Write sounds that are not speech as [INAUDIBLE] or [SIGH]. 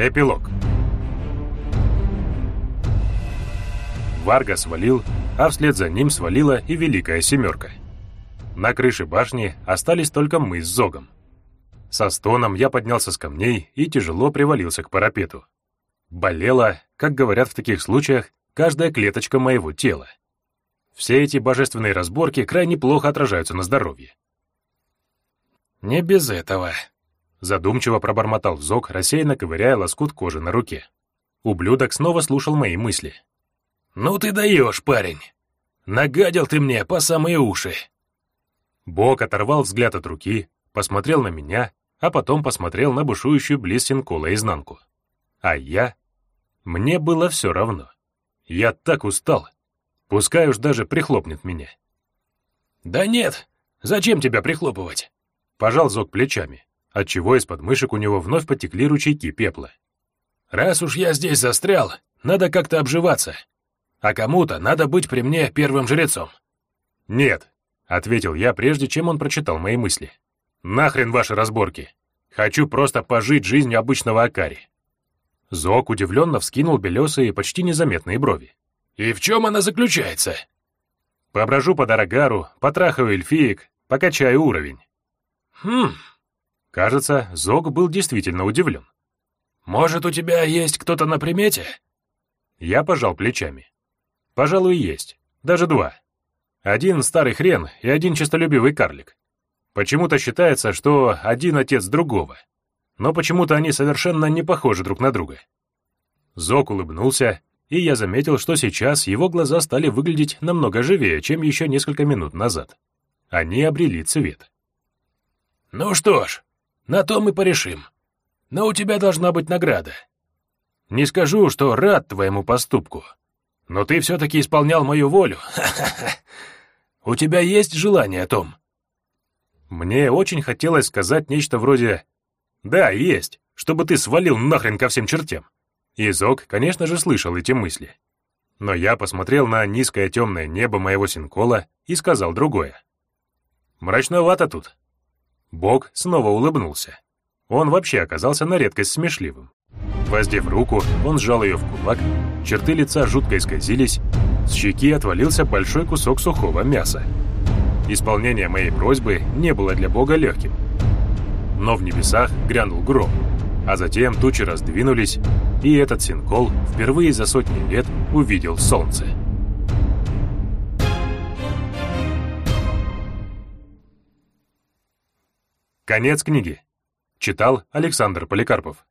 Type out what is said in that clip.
Эпилог. Варга свалил, а вслед за ним свалила и Великая Семерка. На крыше башни остались только мы с Зогом. Со стоном я поднялся с камней и тяжело привалился к парапету. Болела, как говорят в таких случаях, каждая клеточка моего тела. Все эти божественные разборки крайне плохо отражаются на здоровье. «Не без этого», — задумчиво пробормотал Зог, рассеянно ковыряя лоскут кожи на руке. Ублюдок снова слушал мои мысли. «Ну ты даешь, парень! Нагадил ты мне по самые уши!» Бог оторвал взгляд от руки, посмотрел на меня, а потом посмотрел на бушующую близ Синкола изнанку. А я? Мне было все равно. Я так устал. Пускай уж даже прихлопнет меня. «Да нет, зачем тебя прихлопывать?» Пожал Зог плечами, отчего из подмышек у него вновь потекли ручейки пепла. «Раз уж я здесь застрял, надо как-то обживаться а кому-то надо быть при мне первым жрецом». «Нет», — ответил я, прежде чем он прочитал мои мысли. «Нахрен ваши разборки. Хочу просто пожить жизнью обычного Акари». Зок удивленно вскинул белесые, почти незаметные брови. «И в чем она заключается?» «Поброжу по Дорогару, потрахаю эльфиек, покачаю уровень». «Хм...» Кажется, Зок был действительно удивлен. «Может, у тебя есть кто-то на примете?» Я пожал плечами. Пожалуй, есть. Даже два. Один старый хрен и один честолюбивый карлик. Почему-то считается, что один отец другого. Но почему-то они совершенно не похожи друг на друга. Зок улыбнулся, и я заметил, что сейчас его глаза стали выглядеть намного живее, чем еще несколько минут назад. Они обрели цвет. «Ну что ж, на то мы порешим. Но у тебя должна быть награда. Не скажу, что рад твоему поступку, но ты все-таки исполнял мою волю. [LAUGHS] У тебя есть желание, Том?» Мне очень хотелось сказать нечто вроде «Да, есть, чтобы ты свалил нахрен ко всем чертям». И Зок, конечно же, слышал эти мысли. Но я посмотрел на низкое темное небо моего синкола и сказал другое. «Мрачновато тут». Бог снова улыбнулся. Он вообще оказался на редкость смешливым. Воздев руку, он сжал ее в кулак, черты лица жутко исказились, с щеки отвалился большой кусок сухого мяса. Исполнение моей просьбы не было для Бога легким. Но в небесах грянул гром, а затем тучи раздвинулись, и этот синкол впервые за сотни лет увидел солнце. Конец книги. Читал Александр Поликарпов.